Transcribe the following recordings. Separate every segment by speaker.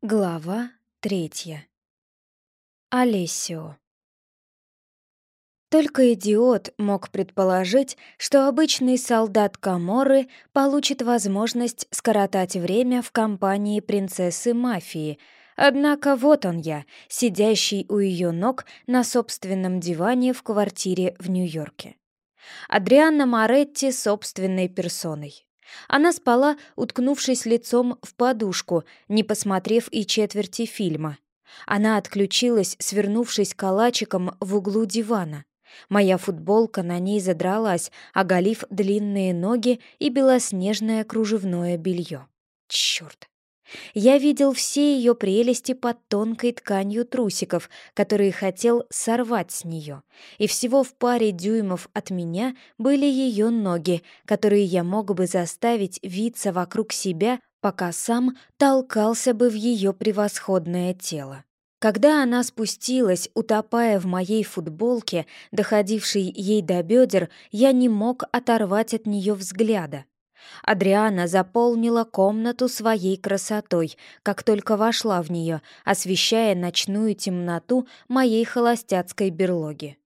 Speaker 1: Глава третья. Олесио. Только идиот мог предположить, что обычный солдат Каморы получит возможность скоротать время в компании принцессы мафии. Однако вот он я, сидящий у ее ног на собственном диване в квартире в Нью-Йорке. Адрианна Моретти собственной персоной. Она спала, уткнувшись лицом в подушку, не посмотрев и четверти фильма. Она отключилась, свернувшись калачиком в углу дивана. Моя футболка на ней задралась, оголив длинные ноги и белоснежное кружевное белье. Черт! Я видел все ее прелести под тонкой тканью трусиков, которые хотел сорвать с нее. И всего в паре дюймов от меня были ее ноги, которые я мог бы заставить виться вокруг себя, пока сам толкался бы в ее превосходное тело. Когда она спустилась, утопая в моей футболке, доходившей ей до бедер, я не мог оторвать от нее взгляда. Адриана заполнила комнату своей красотой, как только вошла в нее, освещая ночную темноту моей холостяцкой берлоги.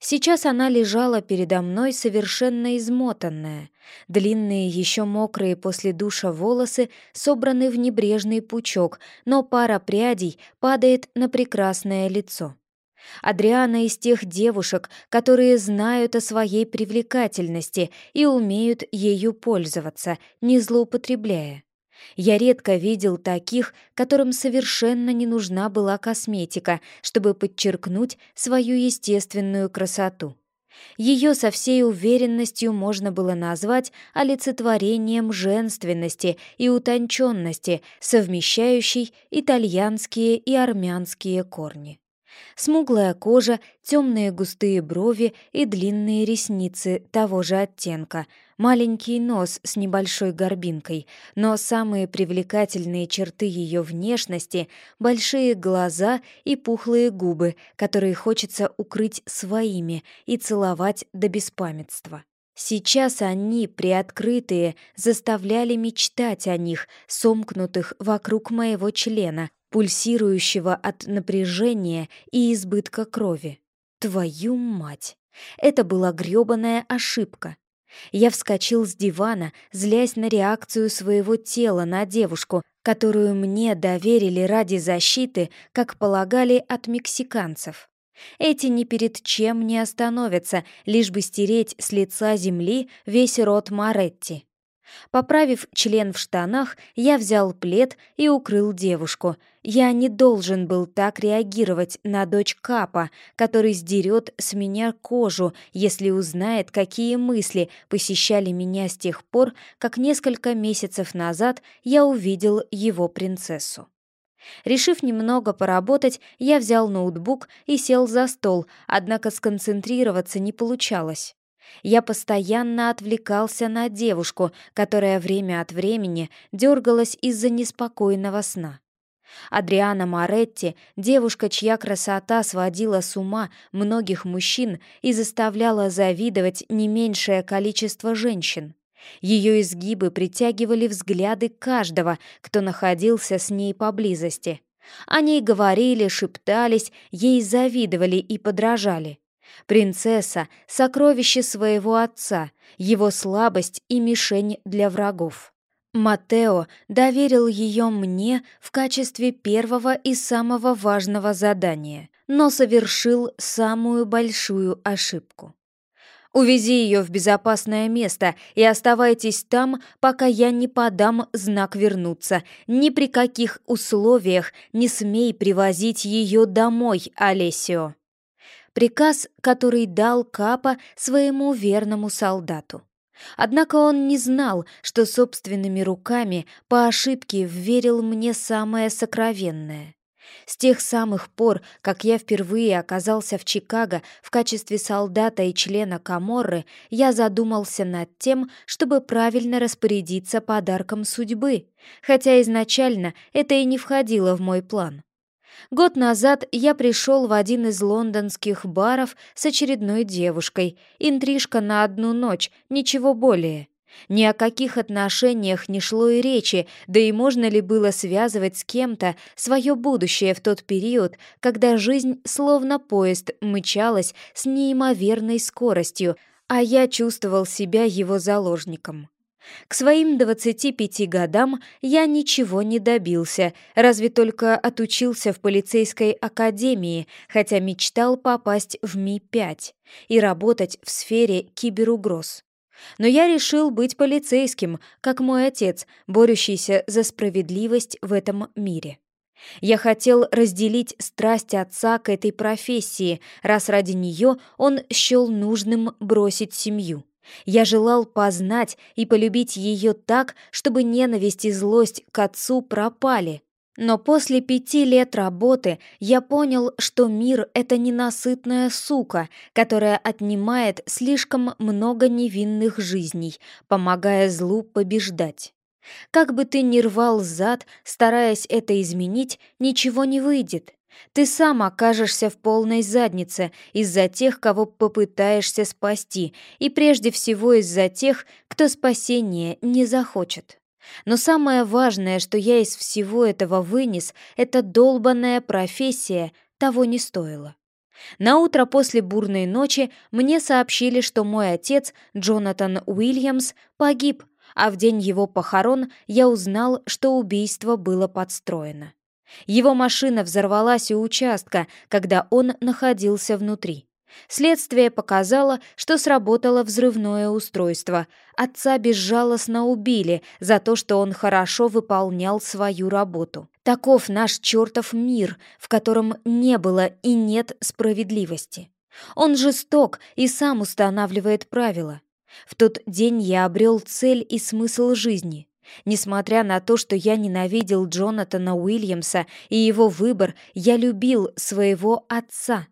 Speaker 1: Сейчас она лежала передо мной совершенно измотанная. Длинные, еще мокрые после душа волосы собраны в небрежный пучок, но пара прядей падает на прекрасное лицо. Адриана из тех девушек, которые знают о своей привлекательности и умеют ею пользоваться, не злоупотребляя. Я редко видел таких, которым совершенно не нужна была косметика, чтобы подчеркнуть свою естественную красоту. Ее со всей уверенностью можно было назвать олицетворением женственности и утонченности, совмещающей итальянские и армянские корни. Смуглая кожа, темные густые брови и длинные ресницы того же оттенка, маленький нос с небольшой горбинкой, но самые привлекательные черты ее внешности — большие глаза и пухлые губы, которые хочется укрыть своими и целовать до беспамятства. Сейчас они, приоткрытые, заставляли мечтать о них, сомкнутых вокруг моего члена, пульсирующего от напряжения и избытка крови. Твою мать! Это была грёбаная ошибка. Я вскочил с дивана, злясь на реакцию своего тела на девушку, которую мне доверили ради защиты, как полагали от мексиканцев. Эти ни перед чем не остановятся, лишь бы стереть с лица земли весь род Маретти. Поправив член в штанах, я взял плед и укрыл девушку. Я не должен был так реагировать на дочь Капа, который сдерет с меня кожу, если узнает, какие мысли посещали меня с тех пор, как несколько месяцев назад я увидел его принцессу. Решив немного поработать, я взял ноутбук и сел за стол, однако сконцентрироваться не получалось. Я постоянно отвлекался на девушку, которая время от времени дергалась из-за неспокойного сна. Адриана Моретти, девушка, чья красота сводила с ума многих мужчин и заставляла завидовать не меньшее количество женщин. Ее изгибы притягивали взгляды каждого, кто находился с ней поблизости. Они говорили, шептались, ей завидовали и подражали. Принцесса — сокровище своего отца, его слабость и мишень для врагов. Матео доверил ее мне в качестве первого и самого важного задания, но совершил самую большую ошибку. Увези ее в безопасное место и оставайтесь там, пока я не подам знак вернуться. Ни при каких условиях не смей привозить ее домой, Олесио приказ, который дал Капа своему верному солдату. Однако он не знал, что собственными руками по ошибке вверил мне самое сокровенное. С тех самых пор, как я впервые оказался в Чикаго в качестве солдата и члена Каморры, я задумался над тем, чтобы правильно распорядиться подарком судьбы, хотя изначально это и не входило в мой план. Год назад я пришел в один из лондонских баров с очередной девушкой. Интрижка на одну ночь, ничего более. Ни о каких отношениях не шло и речи, да и можно ли было связывать с кем-то свое будущее в тот период, когда жизнь, словно поезд, мчалась с неимоверной скоростью, а я чувствовал себя его заложником. К своим 25 годам я ничего не добился, разве только отучился в полицейской академии, хотя мечтал попасть в Ми-5 и работать в сфере киберугроз. Но я решил быть полицейским, как мой отец, борющийся за справедливость в этом мире. Я хотел разделить страсть отца к этой профессии, раз ради нее он счел нужным бросить семью. Я желал познать и полюбить ее так, чтобы ненависть и злость к отцу пропали. Но после пяти лет работы я понял, что мир — это ненасытная сука, которая отнимает слишком много невинных жизней, помогая злу побеждать. Как бы ты ни рвал зад, стараясь это изменить, ничего не выйдет. Ты сам окажешься в полной заднице из-за тех, кого попытаешься спасти, и прежде всего из-за тех, кто спасения не захочет. Но самое важное, что я из всего этого вынес, это долбанная профессия того не стоила. На утро после бурной ночи мне сообщили, что мой отец, Джонатан Уильямс, погиб, а в день его похорон я узнал, что убийство было подстроено. Его машина взорвалась у участка, когда он находился внутри. Следствие показало, что сработало взрывное устройство. Отца безжалостно убили за то, что он хорошо выполнял свою работу. Таков наш чертов мир, в котором не было и нет справедливости. Он жесток и сам устанавливает правила. В тот день я обрел цель и смысл жизни. Несмотря на то, что я ненавидел Джонатана Уильямса и его выбор, я любил своего отца.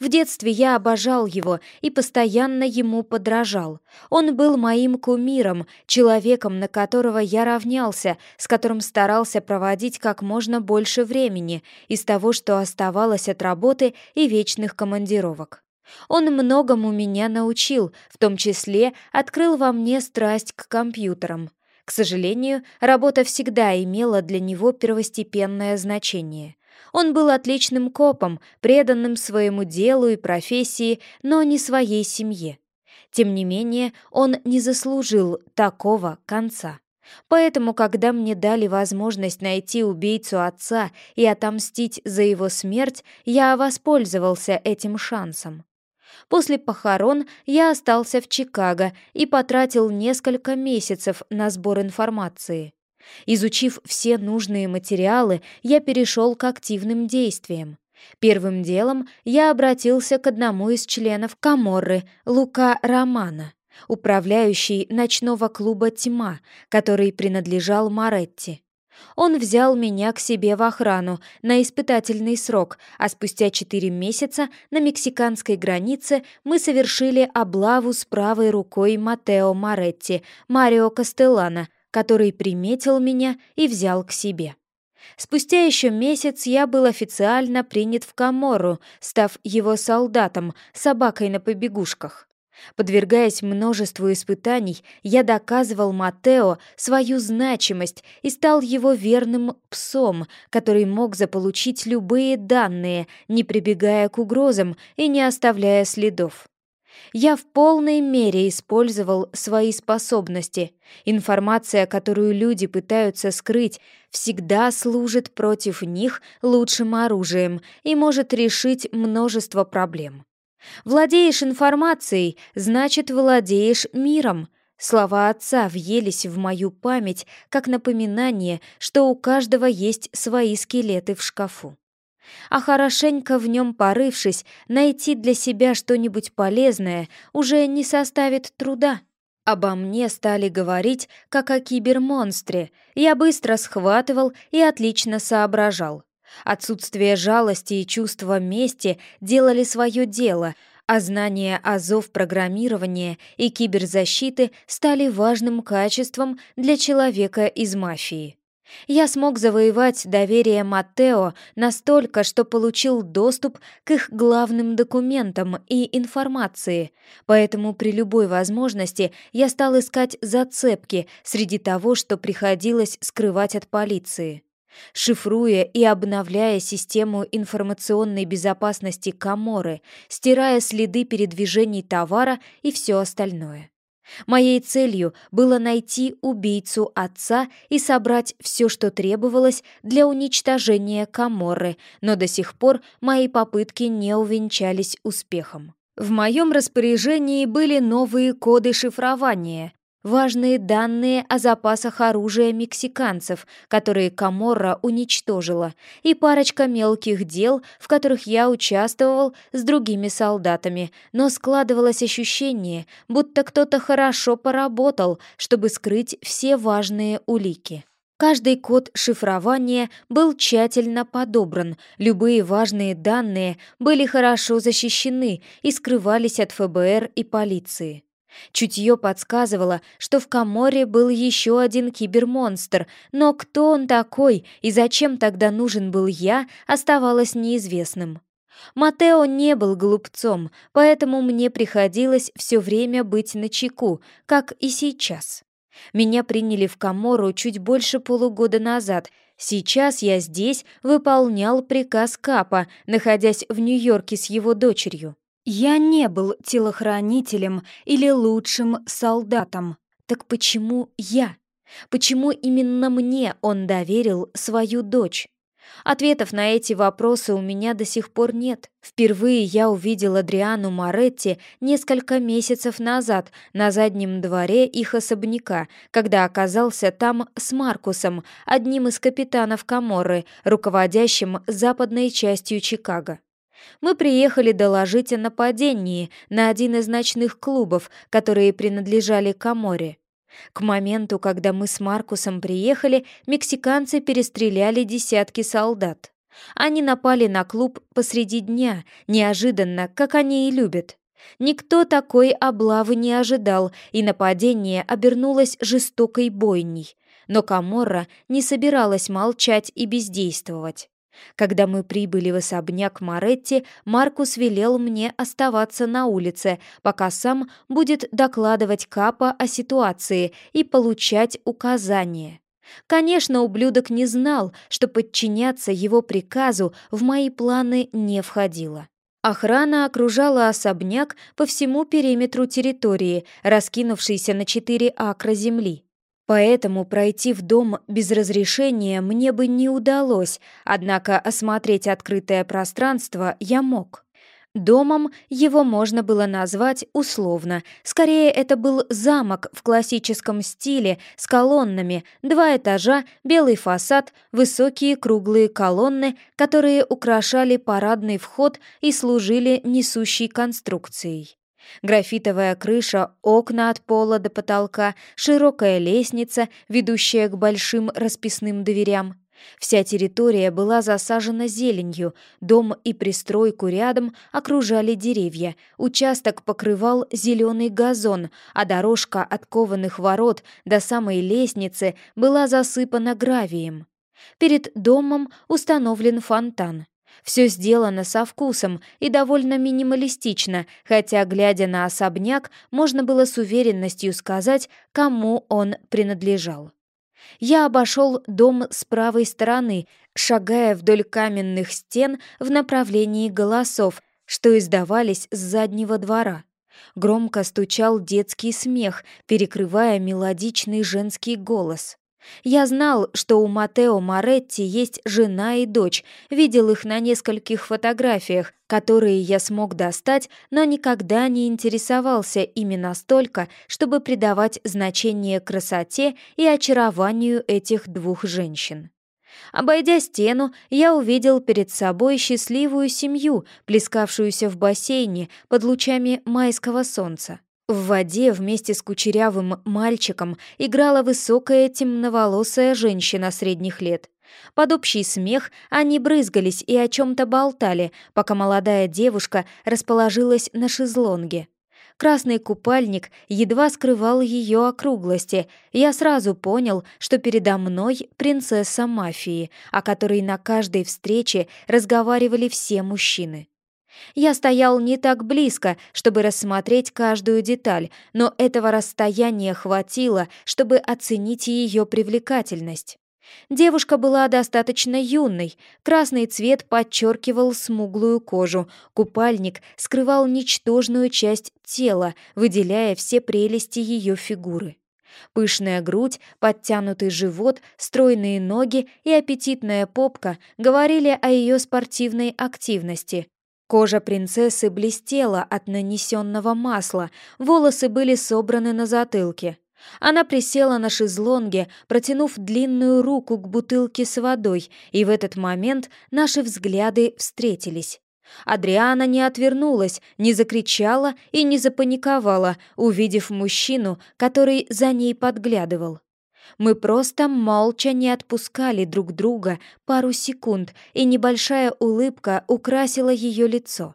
Speaker 1: В детстве я обожал его и постоянно ему подражал. Он был моим кумиром, человеком, на которого я равнялся, с которым старался проводить как можно больше времени из того, что оставалось от работы и вечных командировок. Он многому меня научил, в том числе открыл во мне страсть к компьютерам. К сожалению, работа всегда имела для него первостепенное значение. Он был отличным копом, преданным своему делу и профессии, но не своей семье. Тем не менее, он не заслужил такого конца. Поэтому, когда мне дали возможность найти убийцу отца и отомстить за его смерть, я воспользовался этим шансом. После похорон я остался в Чикаго и потратил несколько месяцев на сбор информации. Изучив все нужные материалы, я перешел к активным действиям. Первым делом я обратился к одному из членов Каморры, Лука Романа, управляющий ночного клуба «Тьма», который принадлежал Маретти. Он взял меня к себе в охрану на испытательный срок, а спустя четыре месяца на мексиканской границе мы совершили облаву с правой рукой Матео Маретти, Марио Кастеллана, который приметил меня и взял к себе. Спустя еще месяц я был официально принят в Камору, став его солдатом, собакой на побегушках. Подвергаясь множеству испытаний, я доказывал Матео свою значимость и стал его верным псом, который мог заполучить любые данные, не прибегая к угрозам и не оставляя следов. Я в полной мере использовал свои способности. Информация, которую люди пытаются скрыть, всегда служит против них лучшим оружием и может решить множество проблем. Владеешь информацией, значит, владеешь миром. Слова отца въелись в мою память, как напоминание, что у каждого есть свои скелеты в шкафу. А хорошенько в нем порывшись, найти для себя что-нибудь полезное уже не составит труда. Обо мне стали говорить, как о кибермонстре. Я быстро схватывал и отлично соображал. Отсутствие жалости и чувства мести делали свое дело, а знания азов программирования и киберзащиты стали важным качеством для человека из мафии. Я смог завоевать доверие Маттео настолько, что получил доступ к их главным документам и информации, поэтому при любой возможности я стал искать зацепки среди того, что приходилось скрывать от полиции. Шифруя и обновляя систему информационной безопасности Каморы, стирая следы передвижений товара и все остальное. Моей целью было найти убийцу отца и собрать все, что требовалось для уничтожения Каморы, но до сих пор мои попытки не увенчались успехом. В моем распоряжении были новые коды шифрования, важные данные о запасах оружия мексиканцев, которые Каморра уничтожила, и парочка мелких дел, в которых я участвовал с другими солдатами, но складывалось ощущение, будто кто-то хорошо поработал, чтобы скрыть все важные улики. Каждый код шифрования был тщательно подобран, любые важные данные были хорошо защищены и скрывались от ФБР и полиции. Чутье подсказывало, что в Каморе был еще один кибермонстр, но кто он такой и зачем тогда нужен был я, оставалось неизвестным. Матео не был глупцом, поэтому мне приходилось все время быть начеку, как и сейчас. Меня приняли в Камору чуть больше полугода назад. Сейчас я здесь выполнял приказ Капа, находясь в Нью-Йорке с его дочерью. Я не был телохранителем или лучшим солдатом. Так почему я? Почему именно мне он доверил свою дочь? Ответов на эти вопросы у меня до сих пор нет. Впервые я увидел Адриану Моретти несколько месяцев назад на заднем дворе их особняка, когда оказался там с Маркусом, одним из капитанов Каморры, руководящим западной частью Чикаго. Мы приехали доложить о нападении на один из ночных клубов, которые принадлежали Каморе. К моменту, когда мы с Маркусом приехали, мексиканцы перестреляли десятки солдат. Они напали на клуб посреди дня, неожиданно, как они и любят. Никто такой облавы не ожидал, и нападение обернулось жестокой бойней. Но Каморра не собиралась молчать и бездействовать. Когда мы прибыли в особняк Моретти, Маркус велел мне оставаться на улице, пока сам будет докладывать Капа о ситуации и получать указания. Конечно, ублюдок не знал, что подчиняться его приказу в мои планы не входило. Охрана окружала особняк по всему периметру территории, раскинувшейся на четыре акра земли. Поэтому пройти в дом без разрешения мне бы не удалось, однако осмотреть открытое пространство я мог. Домом его можно было назвать условно. Скорее, это был замок в классическом стиле с колоннами, два этажа, белый фасад, высокие круглые колонны, которые украшали парадный вход и служили несущей конструкцией. Графитовая крыша, окна от пола до потолка, широкая лестница, ведущая к большим расписным дверям. Вся территория была засажена зеленью, дом и пристройку рядом окружали деревья, участок покрывал зеленый газон, а дорожка от кованых ворот до самой лестницы была засыпана гравием. Перед домом установлен фонтан. Все сделано со вкусом и довольно минималистично, хотя, глядя на особняк, можно было с уверенностью сказать, кому он принадлежал. Я обошел дом с правой стороны, шагая вдоль каменных стен в направлении голосов, что издавались с заднего двора. Громко стучал детский смех, перекрывая мелодичный женский голос. Я знал, что у Матео Моретти есть жена и дочь, видел их на нескольких фотографиях, которые я смог достать, но никогда не интересовался ими настолько, чтобы придавать значение красоте и очарованию этих двух женщин. Обойдя стену, я увидел перед собой счастливую семью, плескавшуюся в бассейне под лучами майского солнца. В воде вместе с кучерявым мальчиком играла высокая темноволосая женщина средних лет. Под общий смех они брызгались и о чем-то болтали, пока молодая девушка расположилась на шезлонге. Красный купальник едва скрывал ее округлости. Я сразу понял, что передо мной принцесса мафии, о которой на каждой встрече разговаривали все мужчины. Я стоял не так близко, чтобы рассмотреть каждую деталь, но этого расстояния хватило, чтобы оценить ее привлекательность. Девушка была достаточно юной, красный цвет подчеркивал смуглую кожу, купальник скрывал ничтожную часть тела, выделяя все прелести ее фигуры. Пышная грудь, подтянутый живот, стройные ноги и аппетитная попка говорили о ее спортивной активности. Кожа принцессы блестела от нанесенного масла, волосы были собраны на затылке. Она присела на шезлонге, протянув длинную руку к бутылке с водой, и в этот момент наши взгляды встретились. Адриана не отвернулась, не закричала и не запаниковала, увидев мужчину, который за ней подглядывал. Мы просто молча не отпускали друг друга пару секунд, и небольшая улыбка украсила ее лицо.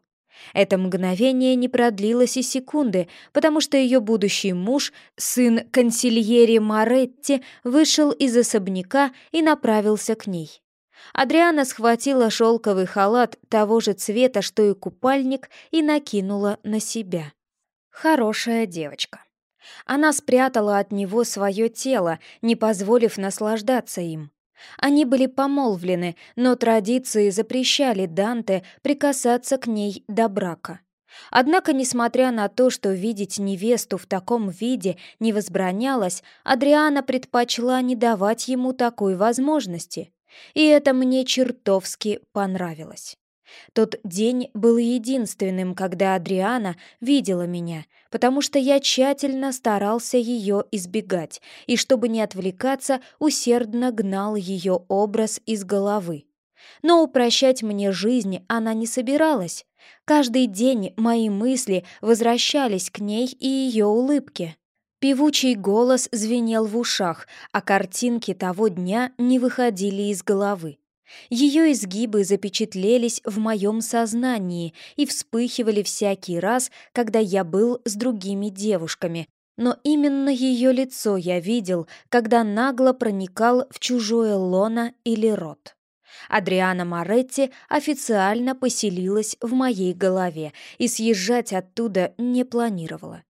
Speaker 1: Это мгновение не продлилось и секунды, потому что ее будущий муж, сын консильери Маретти, вышел из особняка и направился к ней. Адриана схватила шелковый халат того же цвета, что и купальник, и накинула на себя. Хорошая девочка. Она спрятала от него свое тело, не позволив наслаждаться им. Они были помолвлены, но традиции запрещали Данте прикасаться к ней до брака. Однако, несмотря на то, что видеть невесту в таком виде не возбранялось, Адриана предпочла не давать ему такой возможности. И это мне чертовски понравилось. Тот день был единственным, когда Адриана видела меня, потому что я тщательно старался ее избегать, и чтобы не отвлекаться, усердно гнал ее образ из головы. Но упрощать мне жизнь она не собиралась. Каждый день мои мысли возвращались к ней и ее улыбке. Певучий голос звенел в ушах, а картинки того дня не выходили из головы. Ее изгибы запечатлелись в моем сознании и вспыхивали всякий раз, когда я был с другими девушками. Но именно ее лицо я видел, когда нагло проникал в чужое лоно или рот. Адриана Моретти официально поселилась в моей голове и съезжать оттуда не планировала.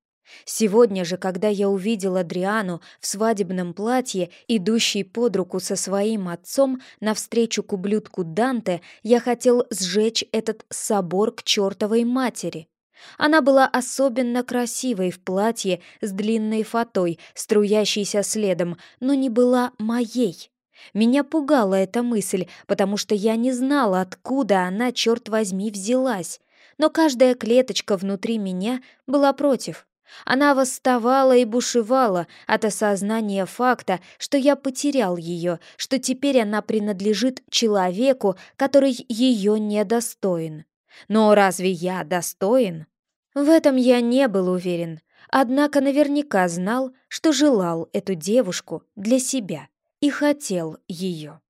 Speaker 1: Сегодня же, когда я увидел Адриану в свадебном платье, идущей под руку со своим отцом навстречу к ублюдку Данте, я хотел сжечь этот собор к чертовой матери. Она была особенно красивой в платье с длинной фатой, струящейся следом, но не была моей. Меня пугала эта мысль, потому что я не знала, откуда она, черт возьми, взялась. Но каждая клеточка внутри меня была против. Она восставала и бушевала от осознания факта, что я потерял ее, что теперь она принадлежит человеку, который ее недостоин. Но разве я достоин? В этом я не был уверен, однако наверняка знал, что желал эту девушку для себя и хотел ее.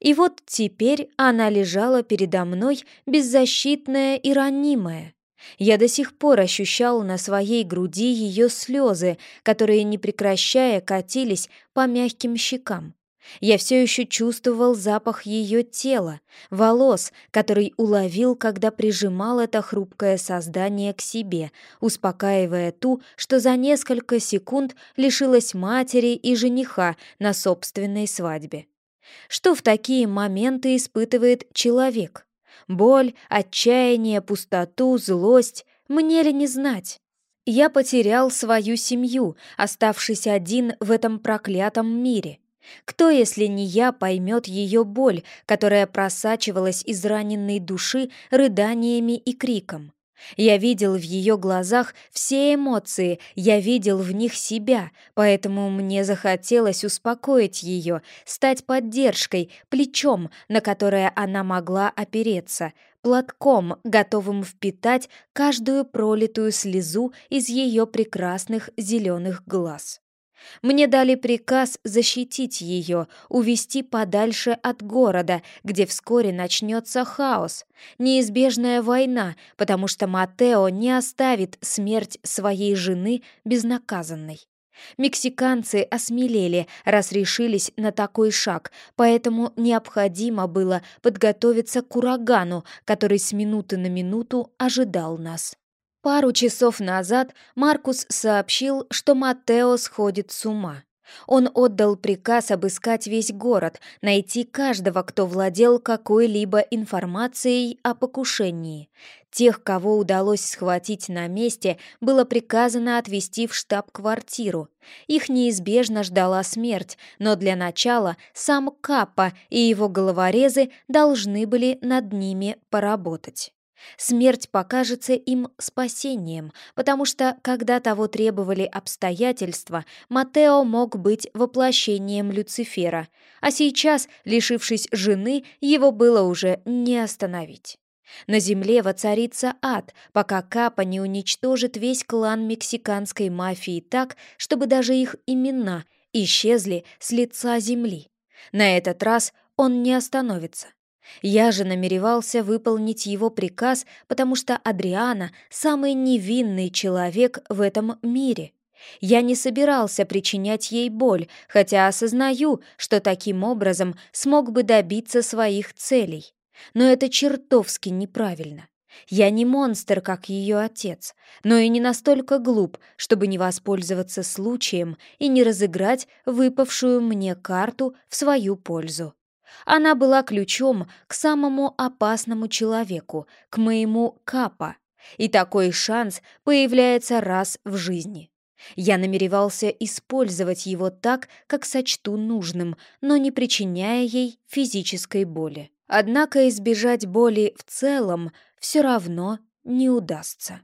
Speaker 1: И вот теперь она лежала передо мной беззащитная и ранимая, я до сих пор ощущал на своей груди ее слезы, которые, не прекращая, катились по мягким щекам. Я все еще чувствовал запах ее тела, волос, который уловил, когда прижимал это хрупкое создание к себе, успокаивая ту, что за несколько секунд лишилась матери и жениха на собственной свадьбе. Что в такие моменты испытывает человек? Боль, отчаяние, пустоту, злость. Мне ли не знать? Я потерял свою семью, оставшись один в этом проклятом мире. Кто, если не я, поймет ее боль, которая просачивалась из раненной души рыданиями и криком? Я видел в ее глазах все эмоции, я видел в них себя, поэтому мне захотелось успокоить ее, стать поддержкой, плечом, на которое она могла опереться, платком, готовым впитать каждую пролитую слезу из ее прекрасных зеленых глаз. Мне дали приказ защитить ее, увести подальше от города, где вскоре начнется хаос, неизбежная война, потому что Матео не оставит смерть своей жены безнаказанной. Мексиканцы осмелели, раз решились на такой шаг, поэтому необходимо было подготовиться к урагану, который с минуты на минуту ожидал нас. Пару часов назад Маркус сообщил, что Матео сходит с ума. Он отдал приказ обыскать весь город, найти каждого, кто владел какой-либо информацией о покушении. Тех, кого удалось схватить на месте, было приказано отвезти в штаб-квартиру. Их неизбежно ждала смерть, но для начала сам Каппа и его головорезы должны были над ними поработать. Смерть покажется им спасением, потому что, когда того требовали обстоятельства, Матео мог быть воплощением Люцифера, а сейчас, лишившись жены, его было уже не остановить. На земле воцарится ад, пока Капа не уничтожит весь клан мексиканской мафии так, чтобы даже их имена исчезли с лица земли. На этот раз он не остановится. Я же намеревался выполнить его приказ, потому что Адриана — самый невинный человек в этом мире. Я не собирался причинять ей боль, хотя осознаю, что таким образом смог бы добиться своих целей. Но это чертовски неправильно. Я не монстр, как ее отец, но и не настолько глуп, чтобы не воспользоваться случаем и не разыграть выпавшую мне карту в свою пользу. Она была ключом к самому опасному человеку, к моему Капа. И такой шанс появляется раз в жизни. Я намеревался использовать его так, как сочту нужным, но не причиняя ей физической боли. Однако избежать боли в целом все равно не удастся.